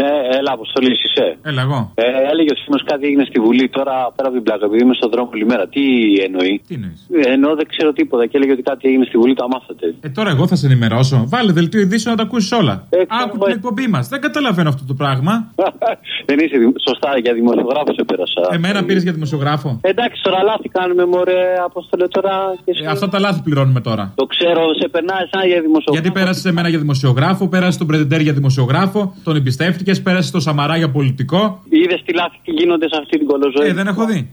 Ναι, έλα, αποστολής, είσαι. Έλα, εγώ. Ε, έλεγε ο Σίμω κάτι έγινε στη Βουλή τώρα πέρα από την πλάκα, επειδή είμαι στον δρόμο όλη μέρα. Τι εννοεί; Τι εννοείς; Ε, Ενώ δεν ξέρω τίποτα και έλεγε ότι κάτι έγινε στη Βουλή, το αμάθατε. Ε, τώρα εγώ θα σε ενημερώσω. Βάλε δελτίο ειδήσεων να τα ακούσεις όλα. Ε, ξέρω Άκου εγώ, την ε. εκπομπή μας. Δεν καταλαβαίνω αυτό το πράγμα. δεν είσαι δημο- σωστά για δημοσιογράφος σε πέρασα. Εμένα πήρες για δημοσιογράφο. Εντάξει, τώρα λάθη κάνουμε, μωρέ, αποστολέ τώρα. Και εσύ. Ε, αυτά τα λάθη πληρώνουμε τώρα. Το ξέρω, σε περνάει σαν για δημοσιογράφο. Γιατί πέρασες εμένα για δημοσιογράφο, πέρασες τον Πρεντεντέρ για δημοσιογράφο, τον εμπιστεύτηκε, πέρασε τον Σαμαρά για πολιτικό. Είδες τι λάθη τι γίνονται σε αυτή την κολοζωή. Ε, δεν έχω δει.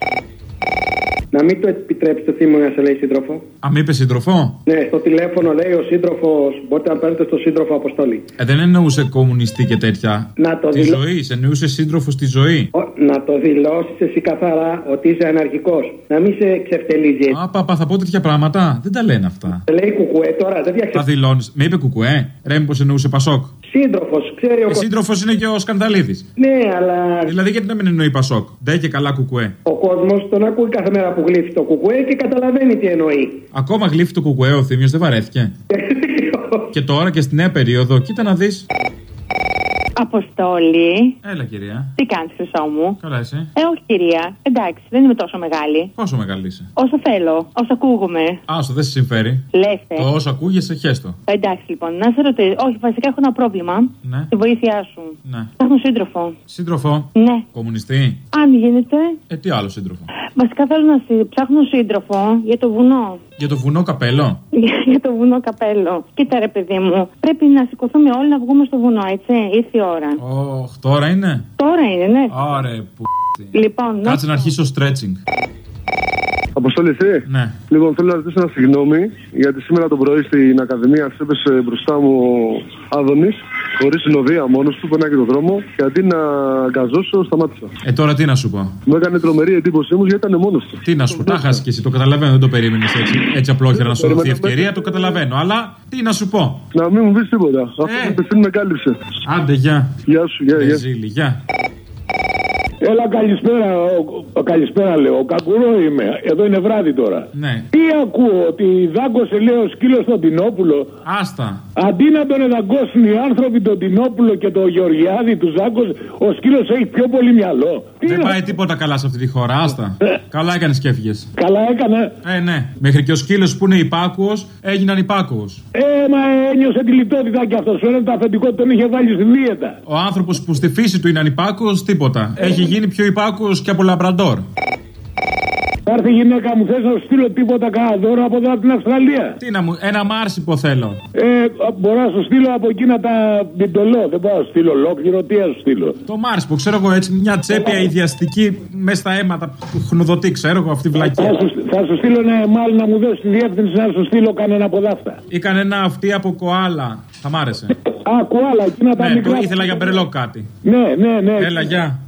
Να μην το επιτρέψει το θύμο να σε λέει σύντροφο. Α, μη είπε σύντροφο; Ναι, στο τηλέφωνο λέει ο σύντροφος. Μπορείτε να παίρνετε στο σύντροφο αποστολή. Ε, δεν εννοούσε κομμουνιστή και τέτοια. Να το Τη δηλώ- ζωή, εννοούσε σύντροφος στη ζωή. Ο- Να το δηλώσεις εσύ καθαρά ότι είσαι αναρχικός. Να μην σε ξεφτελίζει. Α, παπα, θα πω τέτοια πράγματα. Δεν τα λένε αυτά. Σε λέει κουκουέ τώρα, δεν Τα διαξε... δηλώνεις. Με είπε κουκουέ. Ρε, μήπως εννοούσε Πασόκ. Σύντροφος, ξέρει ο Ε, σύντροφος είναι και ο Σκανδαλίδης. Ναι, αλλά Δηλαδή, γιατί να μην εννοεί Πασόκ; Δεν και καλά κουκουέ. ο κόσμος τον ακούει κάθε μέρα που γλύφει το κουκουέ και καταλαβαίνει τι εννοεί. Ακόμα γλύφει το κουκουέ ο Θήμιος, δεν βαρέθηκε. και τώρα και στη νέα περίοδο, κοίτα να δεις. Αποστόλη. Έλα, κυρία. Τι κάνεις, Χρυσό μου; Καλά, εσύ. Ε, όχι, κυρία. Εντάξει, δεν είμαι τόσο μεγάλη. Πόσο μεγάλη είσαι; Όσο θέλω, όσο ακούγομαι. Άστο, δεν σε συμφέρει. Λέστε. Το όσο ακούγεσαι, χέστο. Εντάξει, λοιπόν, να σε ρωτήσω. Όχι, βασικά έχω ένα πρόβλημα. Ναι. Τη βοήθειά σου. Ναι. Ψάχνω σύντροφο. Σύντροφο. Ναι. Κομμουνιστή. Αν γίνεται, Ε, τι άλλο σύντροφο. Βασικά θέλω να συ- ψάχνω σύντροφο για το βουνό. Για το βουνό καπέλο; Για, για το βουνό καπέλο. Κοίτα, ρε παιδί μου, πρέπει να σηκωθούμε όλοι να βγούμε στο βουνό, έτσι. Ήρθε η ώρα. Ωχ, τώρα είναι; Τώρα είναι, ναι. Άρε, που. Λοιπόν, Κάτσε να αρχίσω stretching. Αποστόλη, εσύ; Ναι. Λοιπόν, θέλω να ζητήσω ένα συγγνώμη γιατί σήμερα το πρωί στην Ακαδημία έπεσε μπροστά μου ο Άδωνης, χωρίς συνοδεία μόνος του, περνάει και τον δρόμο και αντί να γκαζώσω, σταμάτησα. Ε, τώρα τι να σου πω; Μου έκανε τρομερή εντύπωσή μου γιατί ήταν μόνος του. Τι να σου πω, τα χάσεις και εσύ. Το καταλαβαίνω, δεν το περίμενες έτσι. Έτσι απλόχερα να σου δοθεί ευκαιρία, το καταλαβαίνω. Αλλά τι να σου πω; Να μην μου πεις τίποτα. Αυτό Ε. που πεθύνει με κάλυψε. Άντε, γεια. Γεια σου, γεια, γεια. Ρεζίλη, γεια. Έλα καλησπέρα, ο, ο- καλησπέρα λέω. Ο Κακουρό είμαι. Εδώ είναι βράδυ τώρα. Ναι. Τι ακούω, ότι δάγκωσε λέει ο σκύλος στον Τινόπουλο. Άστα. Αντί να τον εδαγκώσουν οι άνθρωποι τον Τινόπουλο και τον Γεωργιάδη τους δάγκωσε, ο σκύλος έχει πιο πολύ μυαλό. Τι Δεν είναι πάει τίποτα καλά σε αυτή τη χώρα, άστα. Καλά έκανες και έφυγες. Καλά έκανε. Ε, ναι. Μέχρι και ο σκύλος που είναι υπάκουος έγιναν υπάκουος. Ε, μα ένιωσε τη λιτότητα κι αυτός. Φαίνεται το αφεντικό τον είχε βάλει στη δίαιτα. Ο άνθρωπος που στη φύση του είναι ανυπάκουο, τίποτα. Έχει γίνει πιο υπάκουος και από λαμπραντόρ. Θα έρθει η γυναίκα μου, θες να σου στείλω τίποτα κανένα δώρο από εδώ από την Αυστραλία; Τι να μου, ένα μάρσιπο θέλω. Ε, μπορώ να σου στείλω από εκείνα τα μπιντολό. Δεν μπορώ να σου στείλω ολόκληρο. Τι να σου στείλω. Το μάρσιπο, ξέρω εγώ έτσι, μια τσέπια ιδιαστική μέσα στα αίματα που χνοδοτεί, ξέρω εγώ αυτή η Θα βλακία. σου, θα σου στείλω ένα μάλλον να μου δώσεις τη διεύθυνση να σου στείλω κανένα από δάφτα. Ή κανένα αυτή από κοάλα. Θα μ' άρεσε. Α, κουάλα, εκείνα τα ναι, μικρά. το ήθελα για μπρελό κάτι. Ναι, ναι, ναι. Έλα, γεια.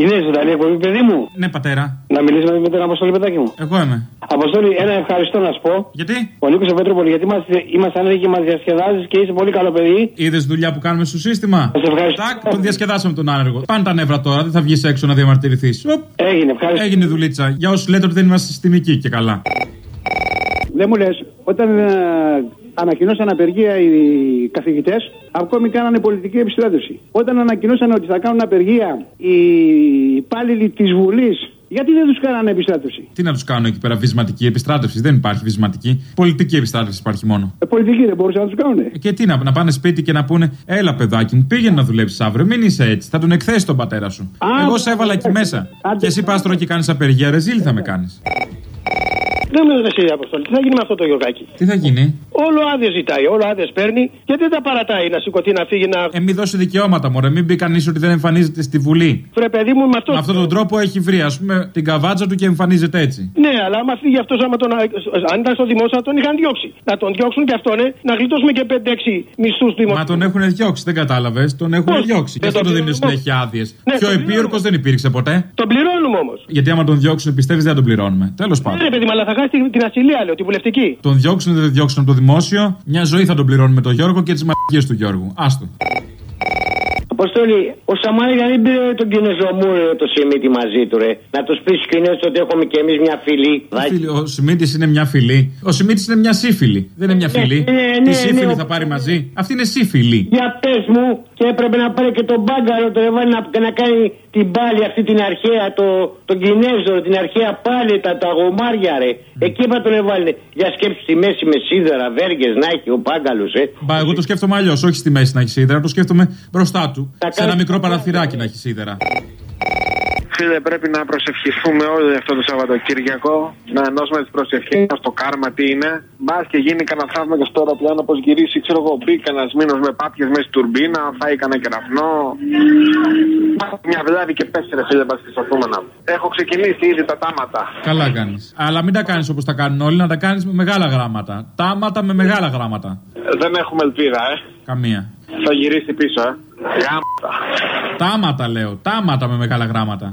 Είναι ζωντανή εκπομπή, παιδί μου. Ναι, πατέρα. Να μιλήσουμε με τον Αποστολή, παιδάκι μου. Εγώ είμαι. Αποστολή, ένα ευχαριστώ να σου πω. Γιατί; Ο Νίκος Πέτροπολη, γιατί είμαστε, είμαστε άνεργοι και μας διασκεδάζεις και είσαι πολύ καλό παιδί. Είδες δουλειά που κάνουμε στο σύστημα; Σε ευχαριστώ. Τάκ, τον διασκεδάσαμε τον άνεργο. Πάνε τα νεύρα τώρα, δεν θα βγεις έξω να διαμαρτυρηθείς. Έγινε, ευχαριστώ. Έγινε δουλίτσα. Για όσους λέτε ότι δεν είμαστε συστημικοί και καλά. Δεν μου λες, όταν ε, ανακοινώσαν απεργία οι καθηγητές, ακόμη κάνανε πολιτική επιστράτευση. Όταν ανακοινώσαν ότι θα κάνουν απεργία οι υπάλληλοι της Βουλής, γιατί δεν τους κάνανε επιστράτευση; Τι να τους κάνω εκεί πέρα, βυσματική επιστράτευση; Δεν υπάρχει βυσματική. Πολιτική επιστράτευση υπάρχει μόνο. Ε, πολιτικοί δεν μπορούσαν να τους κάνουν. Ε, Και τι να, να πάνε σπίτι και να πούνε, Έλα, παιδάκι μου, πήγαινε να δουλέψεις αύριο. Μην είσαι έτσι. Θα τον εκθέσεις τον πατέρα σου. Α, Εγώ σε έβαλα εκεί μέσα. άντε. Και εσύ πα τώρα και κάνεις απεργία, ρεζίλ θα με κάνεις. Δεν μου λες εσύ, Αποστολή, τι θα γίνει με αυτό το Γιωργάκι. Τι θα γίνει; Όλο άδειε ζητάει, όλο άδειε παίρνει, γιατί δεν τα παρατάει να σηκωθεί να φύγει να. Ε, μη δώσει δικαιώματα, μωρέ. Μην πει κανείς ότι δεν εμφανίζεται στη Βουλή. Βρε παιδί μου, με αυτό. Με αυτόν τον τρόπο έχει βρει, ας πούμε, την καβάτσα του και εμφανίζεται έτσι. Ναι, αλλά άμα φύγει αυτός, άμα τον. Αν ήταν στο δημόσιο, θα τον είχαν διώξει. Να τον διώξουν και αυτόν, ε, να γλιτώσουμε και 5-6 μισθούς δημοσίου. Μα τον έχουν διώξει, δεν κατάλαβες. Τον έχουν Πώς; διώξει. Και Δεν αυτό τον το δίνουν πληρώνουμε. συνέχεια άδειες. Ναι, Πιο τον επίορκος δεν υπήρξε ποτέ. Τον πληρώνουμε όμως. Γιατί άμα τον διώξουν, πιστεύεις δεν θα τον πληρώνουμε. Τέλος Ναι, πάντων. ρε παιδί, μου, αλλά θα χάσει την, την ασυλία, λέω, τη βουλευτική. Τον διώξουν ή δεν τον διώξουν από το δημόσιο. Μια ζωή θα τον πληρώνουμε τον Γιώργο και τις μαγικέ του Γιώργου. Άστο. Αποστόλη, ο Σαμάρη δεν πήρε τον Κινέζο μου ρε, το Σιμίτι μαζί του, ρε. Να τους πει στους Κινέζους ότι έχουμε κι εμείς μια φιλή. Φίλοι, Ο Σιμίτης είναι μια φιλή. Ο Σιμίτης είναι μια σύφυλη. Δεν είναι μια φιλή. ναι, ναι, Τι ναι, σύφυλη ναι. θα πάρει μαζί. Αυτή είναι σύφυλη. Για πες μου, και έπρεπε να πάρει και τον μπάγκαρο το έβαλε να, να κάνει την πάλι αυτή την αρχαία, το, τον Κινέζο, την αρχαία πάλι, τα, τα γομάρια ρε. Εκεί έπρεπε να τον έβαλε. Για σκέψου στη μέση με σίδερα, βέργες να έχει ο μπάγκαλο, ε. Μπα, εγώ το σκέφτομαι αλλιώς. Όχι στη μέση να έχει σίδερα, το σκέφτομαι μπροστά του. Θα Σε ένα κάνει- μικρό παραθυράκι να έχει σίδερα. Φίλε, πρέπει να προσευχηθούμε όλοι αυτό το Σαββατοκύριακο. Να ενώσουμε τις προσευχές μας το κάρμα τι είναι. Μπας και γίνει κανένα θαύμα και στο αεροπλάνο πώς γυρίσει, ξέρω εγώ, μπει κανένας μήνος με πάπιες μέσα στη τουρμπίνα, φάει κανένα κεραυνό. Μια βλάβη και πέσει, ρε φίλε, μα να. Έχω ξεκινήσει ήδη τα τάματα. Καλά κάνεις. Αλλά μην τα κάνεις όπως τα κάνουν όλοι, να τα κάνεις με μεγάλα γράμματα. Τάματα με μεγάλα γράμματα. Ε, Δεν έχουμε ελπίδα, ε. Καμία. Θα γυρίσει πίσω, ε. Γάμματα. Τάματα λέω. Τάματα με μεγάλα γράμματα.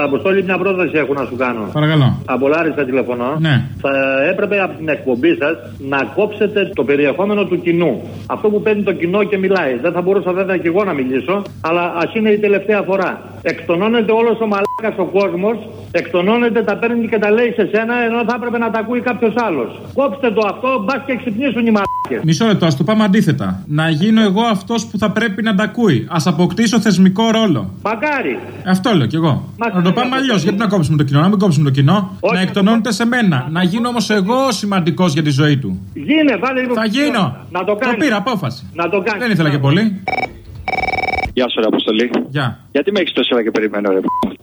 Αποστόλη, μια πρόταση έχω να σου κάνω. Παρακαλώ. Από Λάρισα τηλεφωνώ. Ναι. Θα έπρεπε από την εκπομπή σας να κόψετε το περιεχόμενο του κοινού. Αυτό που παίρνει το κοινό και μιλάει. Δεν θα μπορούσα βέβαια και εγώ να μιλήσω, αλλά ας είναι η τελευταία φορά. Εκτονώνεται όλος ο μαλάκας ο κόσμος, εκτονώνεται, τα παίρνει και τα λέει σε σένα, ενώ θα έπρεπε να τα ακούει κάποιος άλλος. Κόψτε το αυτό, μπας και ξυπνήσουν οι μαλάκε. Μισό λεπτό, ας το πάμε αντίθετα. Να γίνω εγώ αυτός που θα πρέπει να τα ακούει. Α αποκτήσω θεσμικό ρόλο. Μακάρι. Αυτό λέω κι εγώ. Μακάρι να το πάμε αυτό. αλλιώς. Γιατί να κόψουμε το κοινό, να μην κόψουμε το κοινό. Όχι. Να εκτονώνεται σε μένα. Να γίνω όμως εγώ σημαντικός για τη ζωή του. Γίνε, βάλε λίγο. Θα γίνω. Να το κάνεις. πήρα απόφαση. Να το κάνεις. Δεν ήθελα και πολύ. Γεια σου, ρε Αποστολή. Γεια. Γιατί με έχεις τόση ώρα και περιμένω, ρε.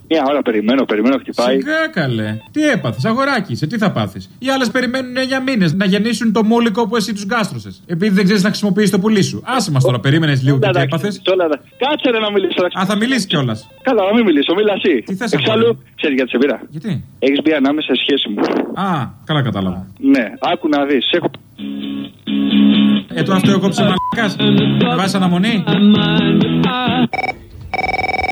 Μια ώρα περιμένω, περιμένω, χτυπάει. Σιγά καλέ. Τι έπαθες, αγοράκι, σε τι θα πάθεις; Οι άλλες περιμένουν 9 μήνες να γεννήσουν το μούλικο που εσύ τους γκάστρωσες. Επειδή δεν ξέρεις να χρησιμοποιήσει το πουλί σου. Άσε μας τώρα, περίμενες λίγο και τι Εντάξει, έπαθες. όλα τα- Κάτσε ρε να μιλήσω. ρε. Α, θα μιλήσεις κιόλας. Καλά, να μην μιλήσω, μίλα εσύ. Τι θες, Εξάλλου, αγόρι μου; ξέρεις γιατί σε πήρα; Γιατί; Έχεις μπει ανάμεσα σε σχέση μου. Α, καλά κατάλαβα. Ναι, άκου να δεις. Έχω Ε, τώρα αυτό κόψε μαλακά. Με βάζεις αναμονή;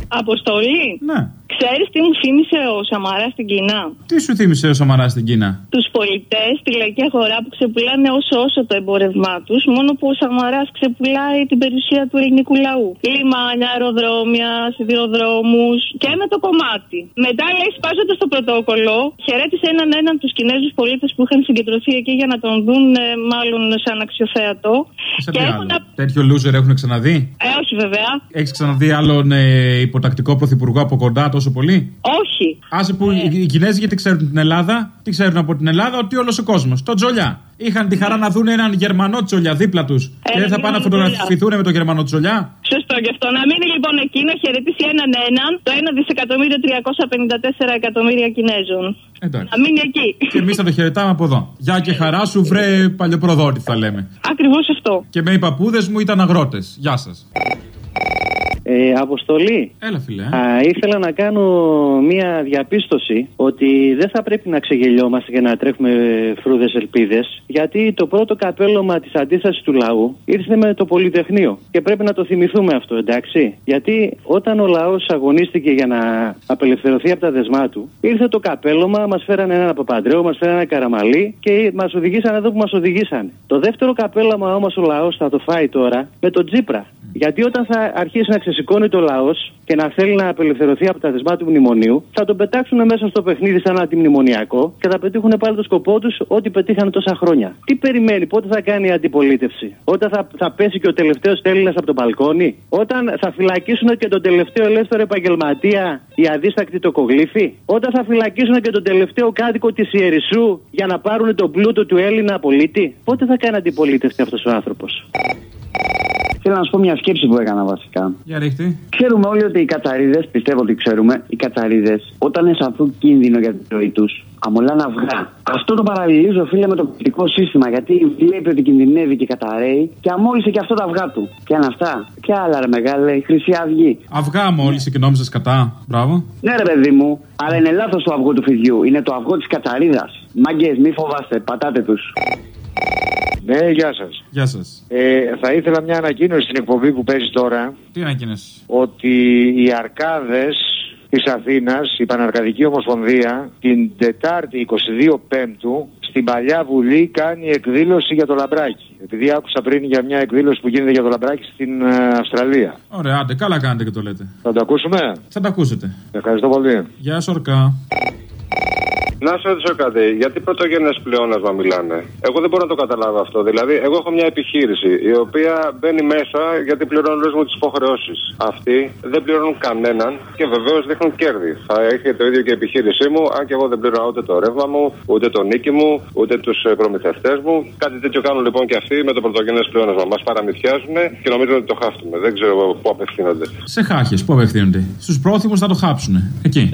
Αποστολή. Ναι. Ξέρεις τι μου θύμισε ο Σαμαρά στην Κίνα; Τι σου θύμισε ο Σαμαρά στην Κίνα; Τους πολιτές στη λαϊκή αγορά που ξεπουλάνε όσο όσο το εμπόρευμά τους, μόνο που ο Σαμαράς ξεπουλάει την περιουσία του ελληνικού λαού. Λιμάνια, αεροδρόμια, σιδηροδρόμους και με το κομμάτι. Μετά λέει σπάζοντα το πρωτόκολλο, χαιρέτησε έναν έναν τους Κινέζους πολίτες που είχαν συγκεντρωθεί εκεί για να τον δουν, ε, μάλλον σαν αξιοθέατο. Σε Και τι έχω άλλο. να. Τέτοιο loser έχουν ξαναδεί; Ε, όχι βέβαια. Έχεις ξαναδεί άλλον ε, υποτακτικό πρωθυπουργό από κοντά τόσο πολύ; Όχι. Άσε που οι οι Κινέζοι γιατί ξέρουν την Ελλάδα, τι ξέρουν από την Ελλάδα, ότι όλος ο κόσμος. Το τζολιά. Είχαν τη χαρά να δουν έναν Γερμανό τζολιά δίπλα τους. Και δεν θα πάνε να φωτογραφηθούν με τον Γερμανό τζολιά. Σωστό και αυτό. Να μείνει λοιπόν εκεί να χαιρετήσει έναν έναν το 1 δισεκατομμύριο 354 εκατομμύρια Κινέζων. Εντάξει. Να μείνει εκεί. Και εμείς θα το χαιρετάμε από εδώ. Γεια και χαρά σου, βρε παλιοπροδότη, θα λέμε. Ακριβώς αυτό. Και με οι παππούδες μου ήταν αγρότες. Γεια σας. Ε, αποστολή. Έλα, φιλέ. Α, ήθελα να κάνω μία διαπίστωση ότι δεν θα πρέπει να ξεγελιόμαστε και να τρέχουμε φρούδες ελπίδες. Γιατί το πρώτο καπέλωμα της αντίστασης του λαού ήρθε με το Πολυτεχνείο. Και πρέπει να το θυμηθούμε αυτό, εντάξει. Γιατί όταν ο λαός αγωνίστηκε για να απελευθερωθεί από τα δεσμά του, ήρθε το καπέλωμα, μας φέρανε ένα Παπαντρέο, μας φέρανε ένα Καραμαλί και μας οδηγήσαν εδώ που μας οδηγήσαν. Το δεύτερο καπέλωμα όμως ο λαός θα το φάει τώρα με τον Τζίπρα. Γιατί όταν θα αρχίσει να ξεσηκώνει το λαός και να θέλει να απελευθερωθεί από τα δεσμά του μνημονίου, θα τον πετάξουν μέσα στο παιχνίδι σαν αντιμνημονιακό και θα πετύχουν πάλι το σκοπό τους ό,τι πετύχανε τόσα χρόνια. Τι περιμένει, πότε θα κάνει η αντιπολίτευση, όταν θα, θα πέσει και ο τελευταίος Έλληνας από το μπαλκόνι, όταν θα φυλακίσουν και τον τελευταίο ελεύθερο επαγγελματία οι αδίστακτοι το κογλίφι, όταν θα φυλακίσουν και τον τελευταίο κάδικο της Ιερισσού για να πάρουν τον πλούτο του Έλληνα πολίτη, πότε θα κάνει αντιπολίτευση αυτός ο άνθρωπος; Θέλω να σου πω μια σκέψη που έκανα βασικά. Για ρίχτη. Ξέρουμε όλοι ότι οι Καταρίδες, πιστεύω ότι ξέρουμε, οι Καταρίδες όταν αισθανθούν κίνδυνο για τη ζωή τους, αμολάνε αυγά. Αυτό το παραλληλίζω, φίλε, με το πολιτικό σύστημα. Γιατί βλέπει ότι κινδυνεύει και καταραίει και αμόλυσε και αυτό τα αυγά του. Ποια είναι αυτά, ποια άλλα ρε μεγάλε, η Χρυσή Αυγή. Αυγά μόλι και νόμιζες κατά. Μπράβο. Ναι, ρε παιδί μου, αλλά είναι λάθος το αυγό του φιδιού. Είναι το αυγό της Καταρίδας. Μάγκες, μη φοβάστε, πατάτε τους. Ναι, γεια σας. Γεια σας. Ε, θα ήθελα μια ανακοίνωση στην εκπομπή που παίζει τώρα Τι ανακοίνωση. ότι οι αρκάδες της Αθήνας, η Παναρκαδική Ομοσπονδία, την Τετάρτη 22 Πέμπτου, στην παλιά Βουλή κάνει εκδήλωση για το λαμπράκι. Επειδή άκουσα πριν για μια εκδήλωση που γίνεται για το λαμπράκι στην ε, Αυστραλία. Ωραία, άντε, καλά κάνετε και το λέτε. Θα το ακούσουμε; Θα τα ακούσετε. Ευχαριστώ πολύ. Γεια σου, Ορκά. Να σε ρωτήσω κάτι, γιατί πρωτογενές πλεόνασμα μιλάνε; Εγώ δεν μπορώ να το καταλάβω αυτό. Δηλαδή, εγώ έχω μια επιχείρηση η οποία μπαίνει μέσα γιατί πληρώνω όλες μου τις υποχρεώσεις. Αυτοί δεν πληρώνουν κανέναν και βεβαίως δείχνουν κέρδη. Θα έχει το ίδιο και η επιχείρησή μου, αν και εγώ δεν πληρώνω ούτε το ρεύμα μου, ούτε το νίκη μου, ούτε τους προμηθευτές μου. Κάτι τέτοιο κάνουν λοιπόν και αυτοί με το πρωτογενές πλεόνασμα. Μας παραμυθιάζουν και νομίζουν ότι το χάφτουμε. Δεν ξέρω πού απευθύνονται. Σε χάχες, πού απευθύνονται. Στους πρόθυμους θα το χάψουν. Εκεί.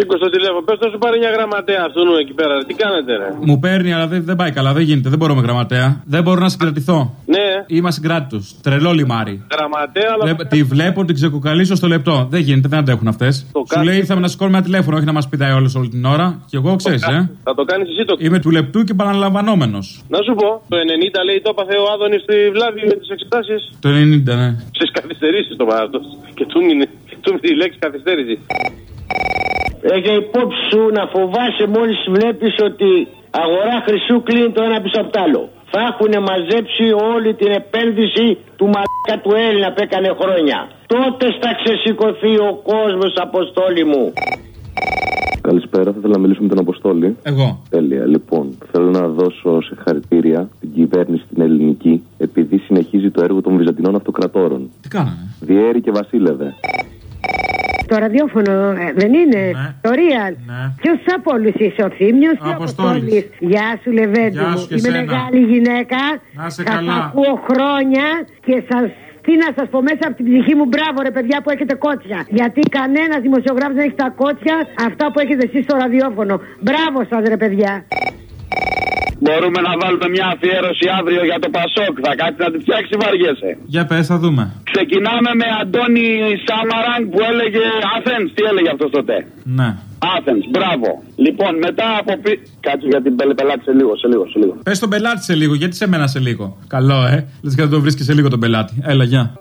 Σήκω στο τηλέφωνο. Πες να σου πάρει μια γραμματέα αυτού εκεί πέρα. Τι κάνετε, ρε; Μου παίρνει, αλλά δεν, δεν πάει καλά, δεν γίνεται. Δεν μπορώ με γραμματέα. Δεν μπορώ να συγκρατηθώ. Ναι. Είμαι συγκράτητος. Τρελό λιμάρι. Γραμματέα, αλλά. Βλέ- Τη βλέπω, την ξεκουκαλίσω στο λεπτό. Δεν γίνεται, δεν αντέχουν αυτές. Σου κάνει- λέει ήρθαμε να σηκώνουμε ένα τηλέφωνο, όχι να μας πηδάει όλε όλη την ώρα. Και εγώ ξέρεις, ε. Θα το κάνεις εσύ το. Είμαι του λεπτού και παραλαμβανόμενος. Να σου πω, το 90 λέει το έπαθε ο Άδωνης στη βλάβη με τις εξετάσεις. Το 90, ναι. Στι καθυστερήσεις το παράδοτο. Και του μείνει του μείνει η λέξη καθυστέρηση. Έχει υπόψη σου να φοβάσαι μόλις βλέπεις ότι αγορά χρυσού κλείνει το ένα πίσω από το άλλο. Θα έχουν μαζέψει όλη την επένδυση του μαλάκα του Έλληνα που έκανε χρόνια. Τότε θα ξεσηκωθεί ο κόσμος, Αποστόλη μου. Καλησπέρα, θα ήθελα να μιλήσω με τον Αποστόλη. Εγώ. Τέλεια. Λοιπόν, θέλω να δώσω συγχαρητήρια στην κυβέρνηση την ελληνική, επειδή συνεχίζει το έργο των Βυζαντινών Αυτοκρατόρων. Τι κάνανε; Διέρη και Βασίλευε. Το ραδιόφωνο ε, δεν είναι; Το Real. Ποιος από όλους είσαι, ο Θήμιος ή ο Αποστόλης; Γεια σου, Λεβέντη Γεια μου. σου και Είμαι σένα. μεγάλη γυναίκα. Να σε Σας καλά. ακούω χρόνια και σας. Τι να σας πω μέσα από την ψυχή μου, μπράβο ρε παιδιά που έχετε κότσια. Γιατί κανένας δημοσιογράφος δεν έχει τα κότσια αυτά που έχετε εσείς στο ραδιόφωνο. Μπράβο σας ρε παιδιά. Μπορούμε να βάλουμε μια αφιέρωση αύριο για το Πασόκ. Θα κάτσει να τη φτιάξει, βαριέσαι. Για πες, θα δούμε. Ξεκινάμε με Αντώνη Σάμαραν που έλεγε Athens. Τι έλεγε αυτός τότε; Ναι. Athens, μπράβο. Λοιπόν, μετά από πι... Κάτσε για την πελε- πελάτη σε λίγο, σε λίγο, σε λίγο. Πες τον πελάτη σε λίγο, γιατί σε μένα σε λίγο. Καλό, ε. Λες και δεν το βρίσκεις σε λίγο τον πελάτη. Έλα, γεια.